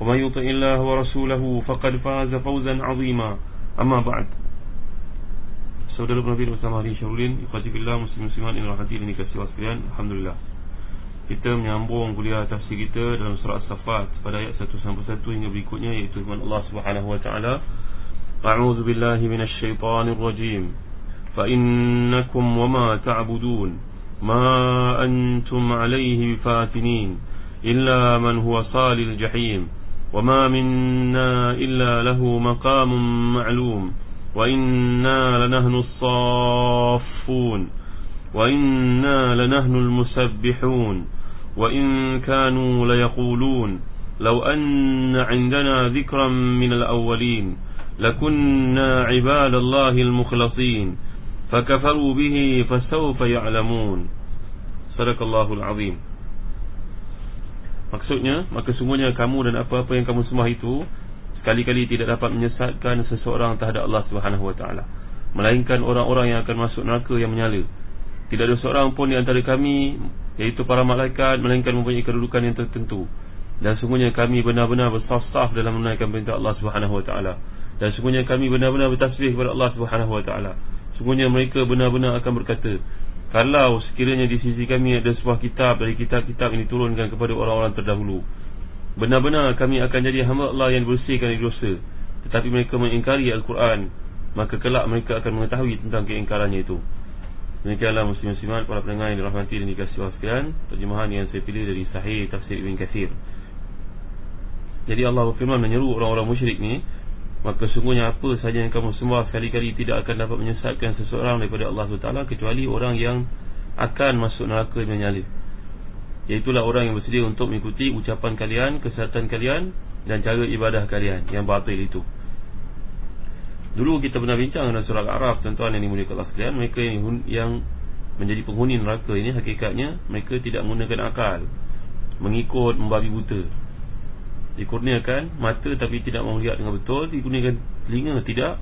ومن يطع الله ورسوله فقد فاز فوزا عظيما أما بعد Saudara Nabi bersama hari Syarulin Ikhwatibillah muslim-musliman ini rahmati dan dikasih wa sekalian Alhamdulillah Kita menyambung kuliah tafsir kita dalam surah As-Safat Pada ayat 191 hingga berikutnya Iaitu firman Allah subhanahu wa ta'ala A'udhu billahi minasyaitanir rajim فإنكم وما تعبدون ما أنتم عليه بفاتنين إلا من هو صال الجحيم وما منا إلا له مقام معلوم وإنا لنهن الصافون وإنا لنهن المسبحون وإن كانوا ليقولون لو أن عندنا ذكرا من الأولين لكنا عباد الله المخلصين فكفروا به فسوف يعلمون صدق الله العظيم Maksudnya, maka sungguhnya kamu dan apa-apa yang kamu sembah itu sekali-kali tidak dapat menyesatkan seseorang terhadap Allah Subhanahu Wa melainkan orang-orang yang akan masuk neraka yang menyala. Tidak ada seorang pun di antara kami, yaitu para malaikat, melainkan mempunyai kedudukan yang tertentu. Dan sungguhnya kami benar-benar bersaf-saf dalam menunaikan perintah Allah Subhanahu Wa. Dan sungguhnya kami benar-benar bertasbih kepada Allah Subhanahu Wa Taala. Sungguhnya mereka benar-benar akan berkata, kalau sekiranya di sisi kami ada sebuah kitab dari kitab-kitab yang diturunkan kepada orang-orang terdahulu. Benar-benar kami akan jadi hamba Allah yang bersihkan dari dosa. Tetapi mereka mengingkari Al-Quran Maka kelak mereka akan mengetahui tentang keingkarannya itu. Demikianlah muslim-muslimat para pendengar yang dirahmati dan dikasih wafian Terjemahan yang saya pilih dari Sahih Tafsir Ibn Kathir. Jadi Allah berfirman menyeru orang-orang musyrik ni Maka sungguhnya apa sahaja yang kamu sembah Sekali-kali tidak akan dapat menyesatkan seseorang Daripada Allah SWT Kecuali orang yang akan masuk neraka yang menyala. Iaitulah orang yang bersedia untuk mengikuti Ucapan kalian, kesihatan kalian Dan cara ibadah kalian Yang batil itu. Dulu kita pernah bincang dalam surah Al-A'raf Tuan-tuan yang dimuliakan Allah sekalian Mereka yang menjadi penghuni neraka ini Hakikatnya mereka tidak menggunakan akal Mengikut membabi buta dikurniakan mata tapi tidak melihat dengan betul dikurniakan telinga tidak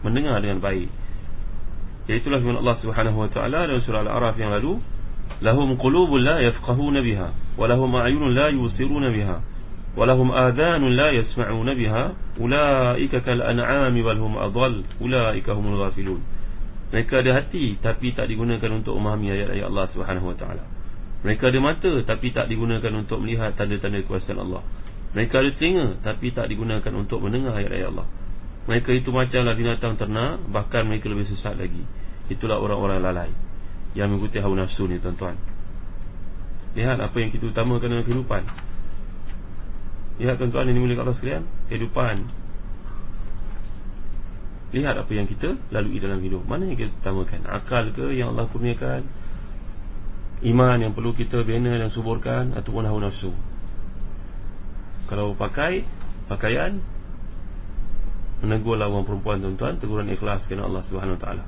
mendengar dengan baik. Iaitulah firman Allah Subhanahu wa taala dalam surah Al-A'raf yang lalu lahum qulubun la yafqahuna biha wa lahum a'yunun la yubsiruna biha wa lahum adhanun la yasma'una biha ulaika kal an'ami bal hum adall ulaika humul ghafilun. Mereka ada hati tapi tak digunakan untuk memahami ayat-ayat Allah Subhanahu wa taala. Mereka ada mata tapi tak digunakan untuk melihat tanda-tanda kuasa Allah mereka ada telinga tapi tak digunakan untuk mendengar ayat-ayat Allah. Mereka itu macamlah binatang ternak bahkan mereka lebih sesat lagi. Itulah orang-orang lalai yang mengikuti hawa nafsu ni tuan-tuan. Lihat apa yang kita utamakan dalam kehidupan. Lihat tuan-tuan ini mulia Allah sekalian, kehidupan. Lihat apa yang kita lalui dalam hidup. Mana yang kita utamakan? Akal ke yang Allah kurniakan? Iman yang perlu kita bina dan suburkan ataupun hawa nafsu? Kalau pakai pakaian menegur lawan perempuan tuan-tuan teguran ikhlas kerana Allah Subhanahu taala.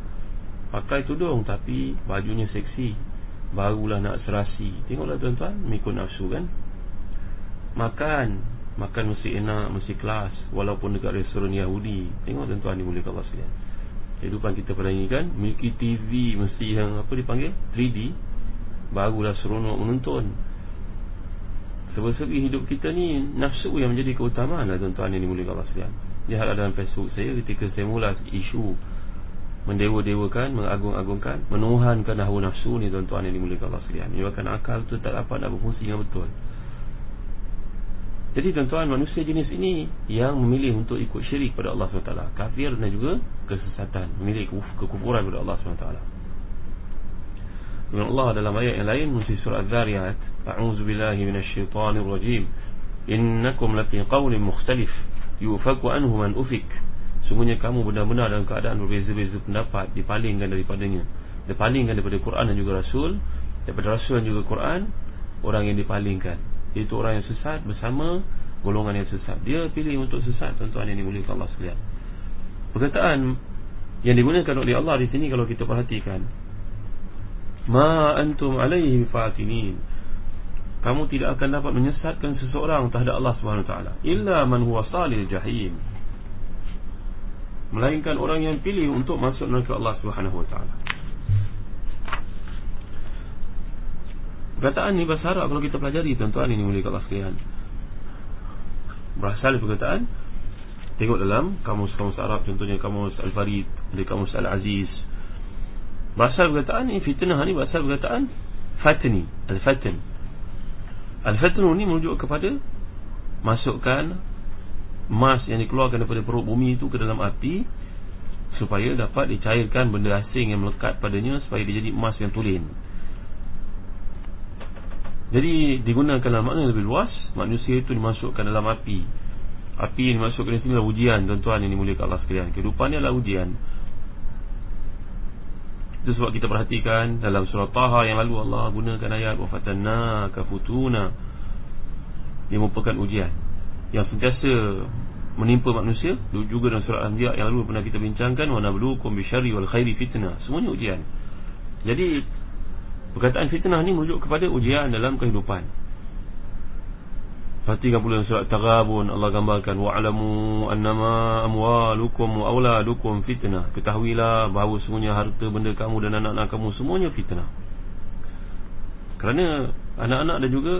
Pakai tudung tapi bajunya seksi, barulah nak serasi. Tengoklah tuan-tuan, mengikut nafsu kan. Makan, makan mesti enak, mesti kelas walaupun dekat restoran Yahudi. Tengok tuan-tuan dimuliakan Allah sekalian. Kehidupan kita pada ini kan Miliki TV mesti yang apa dipanggil 3D Barulah seronok menonton Sebab-sebab hidup kita ni Nafsu yang menjadi keutamaan lah tuan-tuan yang dimuliakan Allah sekalian. Lihatlah dalam Facebook saya ketika saya mula isu Mendewa-dewakan, mengagung-agungkan Menuhankan hawa nafsu ni tuan-tuan yang dimuliakan Allah sekalian. Menyebabkan akal tu tak dapat nak berfungsi yang betul. Jadi tuan-tuan manusia jenis ini Yang memilih untuk ikut syirik pada Allah SWT Kafir dan juga kesesatan. Memilih kekufuran pada Allah SWT Dengan Allah dalam ayat yang lain Musi surah Al-Zariyat A'udzubillahi minasyaitanirrajim. Innakum lafi qawlim mukhtalif Yufaku anhu man ufik. Sungguhnya kamu benar-benar dalam keadaan berbeza-beza pendapat Dipalingkan daripadanya. Dipalingkan daripada Quran dan juga Rasul. Daripada Rasul dan juga Quran Orang yang dipalingkan. Iaitu orang yang sesat bersama golongan yang sesat. Dia pilih untuk sesat tuan-tuan yang dimuliakan Allah sekalian. Perkataan yang digunakan oleh Allah di sini kalau kita perhatikan Ma antum alaihi fatinin Kamu tidak akan dapat menyesatkan seseorang terhadap Allah SWT Illa man huwa salil jahim Melainkan orang yang pilih untuk masuk neraka Allah SWT Perkataan ni bahasa Arab kalau kita pelajari tuan-tuan ini mulai Allah sekalian. Berasal dari perkataan tengok dalam kamus-kamus Arab contohnya kamus Al-Farid, kamus Al-Aziz. Berasal perkataan ni fitnah ni berasal perkataan fatni, al-fatn. Al-fatn ni merujuk kepada masukkan emas yang dikeluarkan daripada perut bumi itu ke dalam api supaya dapat dicairkan benda asing yang melekat padanya supaya dia jadi emas yang tulen. Jadi digunakan dalam makna lebih luas Manusia itu dimasukkan dalam api Api yang dimasukkan di sini adalah ujian Tuan-tuan yang dimuliakan Allah sekalian Kehidupan ini adalah ujian Itu sebab kita perhatikan Dalam surah Taha yang lalu Allah gunakan ayat Wafatanna kafutuna Dia merupakan ujian Yang sentiasa menimpa manusia. Juga dalam surah Anbiya yang lalu pernah kita bincangkan Wa nablukum bisyari wal khairi fitnah Semuanya ujian. Jadi Perkataan fitnah ni merujuk kepada ujian dalam kehidupan. Perhatikan surat Taghabun Allah gambarkan wa'lamu annama amwalukum wa auladukum fitnah. Ketahuilah bahawa semuanya harta benda kamu dan anak-anak kamu semuanya fitnah. Kerana anak-anak dan juga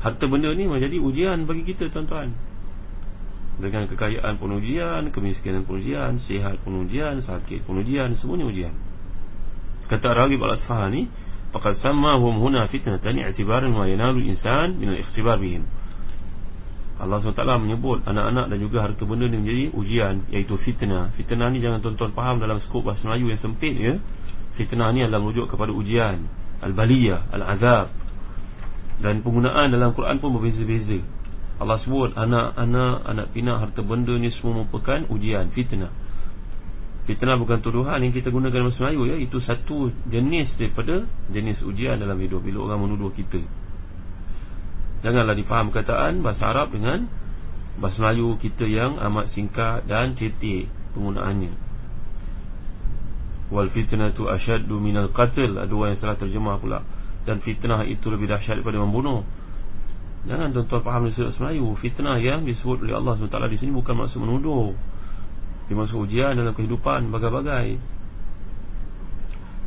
harta benda ni menjadi ujian bagi kita tuan-tuan. Dengan kekayaan pun ujian, kemiskinan pun ujian, sihat pun ujian, sakit pun ujian, semuanya ujian. Kata Raghib Al-Asfahani, Faqad sammahum huna fitnatan i'tibaran ma yanalu insan min al-ikhtibar bihim. Allah SWT menyebut anak-anak dan juga harta benda ni menjadi ujian iaitu fitnah. Fitnah ni jangan tuan-tuan faham dalam skop bahasa Melayu yang sempit ya. Fitnah ni adalah merujuk kepada ujian, al-baliyah, al-azab. Dan penggunaan dalam Quran pun berbeza-beza. Allah sebut anak-anak, anak pinak, harta benda ni semua merupakan ujian, fitnah. Fitnah bukan tuduhan yang kita gunakan dalam Melayu ya. Itu satu jenis daripada jenis ujian dalam hidup Bila orang menuduh kita Janganlah difaham perkataan bahasa Arab dengan Bahasa Melayu kita yang amat singkat dan cetek penggunaannya. Wal fitnah tu asyaddu minal qatil Ada orang yang salah terjemah pula. Dan fitnah itu lebih dahsyat daripada membunuh. Jangan tuan-tuan faham dari Melayu. Fitnah yang disebut oleh Allah SWT di sini bukan maksud menuduh. Dia masuk ujian dalam kehidupan bagai-bagai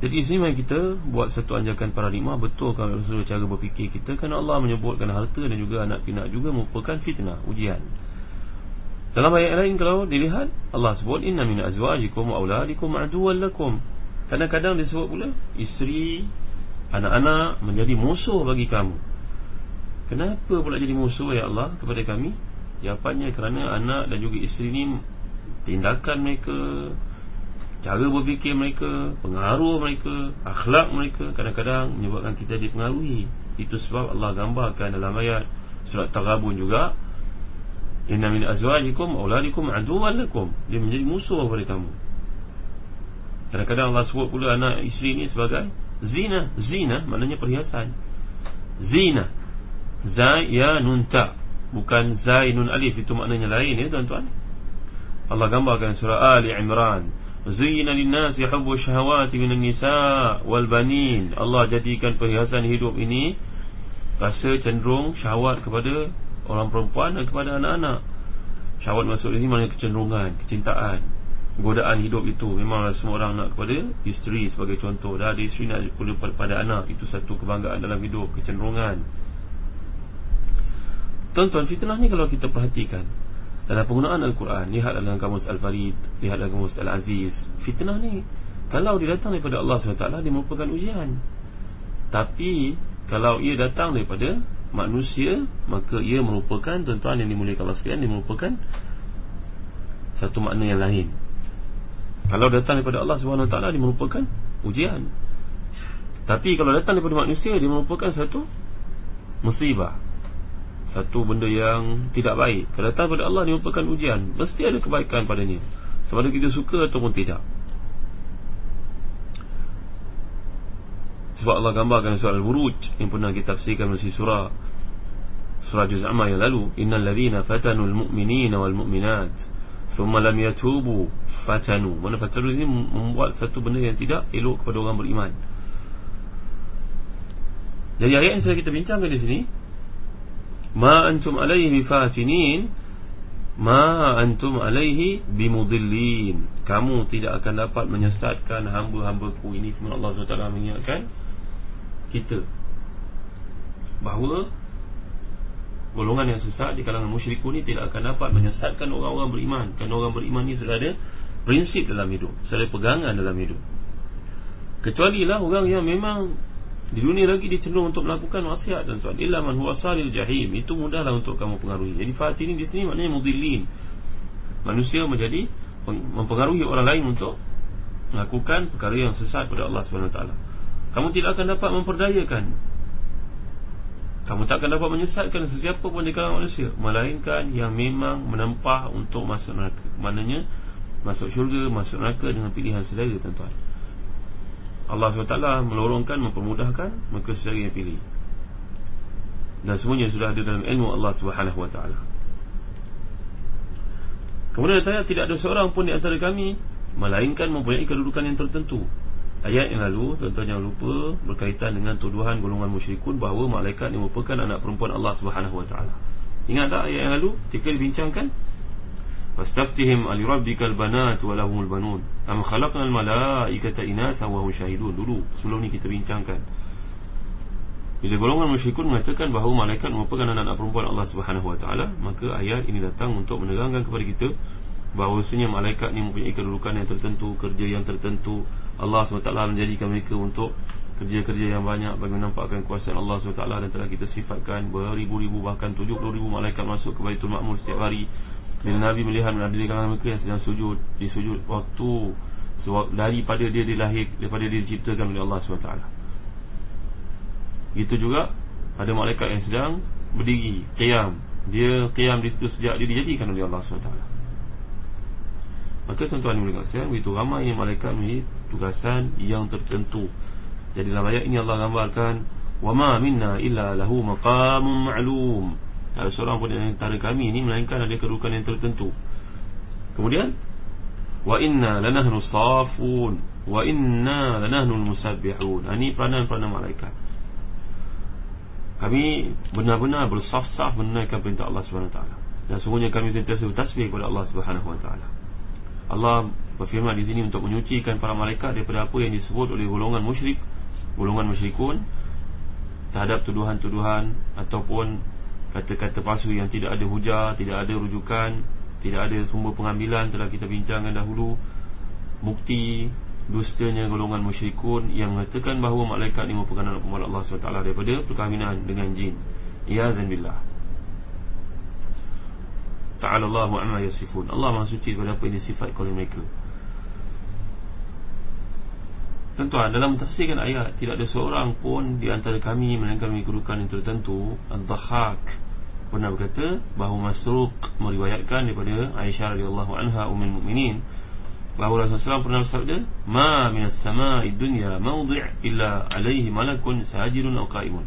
Jadi sini mari kita buat satu anjakan paradigma. Betul kalau seluruh cara berfikir kita Kerana Allah menyebutkan harta dan juga anak pinak juga merupakan fitnah, ujian. Dalam ayat lain kalau dilihat Allah sebut Inna min azwajikum wa awladikum aduwan lakum. Kadang-kadang disebut pula Isteri, anak-anak menjadi musuh bagi kamu. Kenapa pula jadi musuh ya Allah kepada kami? Jawapannya kerana anak dan juga isteri ni tindakan mereka cara berfikir mereka pengaruh mereka akhlak mereka kadang-kadang menyebabkan kita dipengaruhi. Itu sebab Allah gambarkan dalam ayat surat Taghabun juga inna min azwajikum auladikum aduwwan lakum. Dia menjadi musuh kepada kamu. Kadang-kadang Allah sebut pula anak isteri ini sebagai zina. Zina maknanya perhiasan. Zina. Zayanun ta. Bukan zainun alif. Itu maknanya lain ya tuan-tuan. Allah gambarkan surah Ali Imran Zuyina linnasi hubbu syahawati minan nisa wal banin. Allah jadikan perhiasan hidup ini Rasa cenderung syahwat kepada orang perempuan dan kepada anak-anak. Syahwat maksud ini maknanya kecenderungan, kecintaan Godaan hidup itu. Memanglah semua orang nak kepada isteri sebagai contoh. Dah ada isteri nak pada anak Itu satu kebanggaan dalam hidup, kecenderungan. Tuan-tuan, fitnah ni kalau kita perhatikan dalam penggunaan Al-Quran Lihat dalam kamus Al-Farid Lihat dalam kamus Al-Aziz. Fitnah ni Kalau dia datang daripada Allah SWT Dia merupakan ujian. Tapi Kalau ia datang daripada manusia maka ia merupakan tuan-tuan yang dimuliakan Allah sekalian dia merupakan satu makna yang lain. Kalau datang daripada Allah SWT dia merupakan ujian. Tapi kalau datang daripada manusia dia merupakan satu musibah satu benda yang tidak baik. Kalau datang daripada Allah dia merupakan ujian. Mesti ada kebaikan padanya. Sama ada kita suka ataupun tidak. Sebab Allah gambarkan surah Al-Buruj yang pernah kita tafsirkan melalui surah surah Juz Amma yang lalu. Innal ladzina fatanul mu'minina wal mu'minat thumma lam yatubu fatanu. Mana fatanu ini membuat satu benda yang tidak elok kepada orang beriman. Jadi ayat yang sudah kita bincangkan di sini ma antum alaihi fatinin ma antum alaihi bimudillin. Kamu tidak akan dapat menyesatkan hamba-hambaku ini firman Allah SWT mengingatkan kita. Bahawa golongan yang sesat di kalangan musyrikun ini tidak akan dapat menyesatkan orang-orang beriman. Kerana orang beriman ini sudah ada prinsip dalam hidup sudah ada pegangan dalam hidup. Kecuali lah orang yang memang di dunia lagi dia cenderung untuk melakukan maksiat dan tuan illa man huwa salil jahim. Itu mudahlah untuk kamu pengaruhi. Jadi fatin di sini maknanya mudillin. Manusia menjadi mempengaruhi orang lain untuk melakukan perkara yang sesat pada Allah Subhanahu taala. Kamu tidak akan dapat memperdayakan. Kamu tak akan dapat menyesatkan sesiapa pun di kalangan manusia. Melainkan yang memang menempah untuk masuk neraka. Maknanya Masuk syurga, masuk neraka dengan pilihan saudara tuan-tuan Allah SWT melorongkan, mempermudahkan Maka saudara yang pilih Dan semuanya sudah ada dalam ilmu Allah SWT Kemudian saya tidak ada seorang pun di antara kami Melainkan mempunyai kedudukan yang tertentu Ayat yang lalu tuan-tuan jangan lupa berkaitan dengan tuduhan golongan musyrikun bahawa malaikat ini merupakan anak perempuan Allah taala. Ingat tak ayat yang lalu ketika dibincangkan? Fastaftihim ali rabbikal banat wa lahumul banun. Am khalaqnal malaikata inatha wa hum shahidun. Dulu sebelum ni kita bincangkan. Bila golongan musyrikun mengatakan bahawa malaikat merupakan anak-anak perempuan Allah Subhanahu wa taala, maka ayat ini datang untuk menerangkan kepada kita bahawasanya malaikat ini mempunyai kedudukan yang tertentu, kerja yang tertentu, Allah SWT menjadikan mereka untuk kerja-kerja yang banyak bagi menampakkan kuasa Allah SWT dan telah kita sifatkan beribu-ribu bahkan tujuh puluh ribu malaikat masuk ke Baitul Ma'mur setiap hari bila Nabi melihat ada di kalangan mereka yang sedang sujud di sujud waktu daripada dia dilahir daripada dia diciptakan oleh Allah SWT itu juga ada malaikat yang sedang berdiri qiyam dia qiyam di situ sejak dia dijadikan oleh Allah SWT maka tuan-tuan yang berkata begitu ramai yang malaikat ini tugasan yang tertentu. Jadi dalam ayat ini Allah gambarkan wama minna illa lahu maqamun ma'lum. Ada seorang pun di antara kami ini melainkan ada kedudukan yang tertentu. Kemudian wa inna lanahnu safun wa inna lanahnu musabbihun. Ini peranan-peranan malaikat. Kami benar-benar bersaf-saf menunaikan perintah Allah Taala. Dan sungguhnya kami sentiasa bertasbih kepada Allah Taala. Allah berfirman di sini untuk menyucikan para malaikat daripada apa yang disebut oleh golongan musyrik, golongan musyrikun terhadap tuduhan-tuduhan ataupun kata-kata palsu yang tidak ada hujah, tidak ada rujukan, tidak ada sumber pengambilan telah kita bincangkan dahulu. Bukti dustanya golongan musyrikun yang mengatakan bahawa malaikat ini merupakan anak pemalak Allah SWT daripada perkahwinan dengan jin. Ya zanbillah. Ta'ala Allahu amma yasifun. Allah Maha suci daripada apa yang disifat oleh mereka. Tuan-tuan, dalam tafsirkan ayat Tidak ada seorang pun di antara kami Melainkan kedudukan yang tertentu Al-Dhahak Pernah berkata Bahawa Masruq meriwayatkan daripada Aisyah radhiyallahu anha Umil Mu'minin Bahawa Rasulullah SAW pernah bersabda Ma minas sama'i dunya Mawdi' illa alaihi malakun Sahajirun au qa'imun.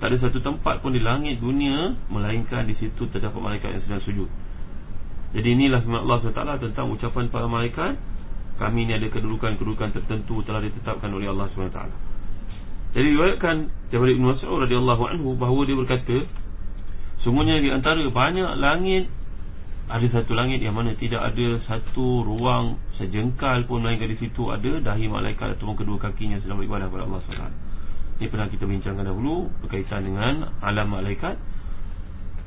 Tak ada satu tempat pun di langit dunia Melainkan di situ terdapat malaikat yang sedang sujud. Jadi inilah firman Allah SWT Tentang ucapan para malaikat kami ini ada kedudukan-kedudukan tertentu telah ditetapkan oleh Allah SWT jadi diriwayatkan daripada Ibn Mas'ud radhiyallahu anhu bahawa dia berkata semuanya di antara banyak langit ada satu langit yang mana tidak ada satu ruang sejengkal pun melainkan di situ ada dahi malaikat atau kedua kakinya sedang beribadah kepada Allah SWT ini pernah kita bincangkan dahulu berkaitan dengan alam malaikat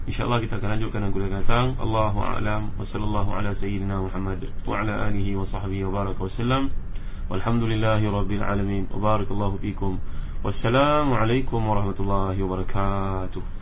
InsyaAllah kita akan lanjutkan kuliah datang Allahu a'lam. Wa sallallahu ala sayyidina Muhammad wa ala alihi wa sahbihi wa baraka wa sallam. Walhamdulillahi rabbil alamin. Wa barakallahu fikum. Wassalamu alaikum warahmatullahi wabarakatuh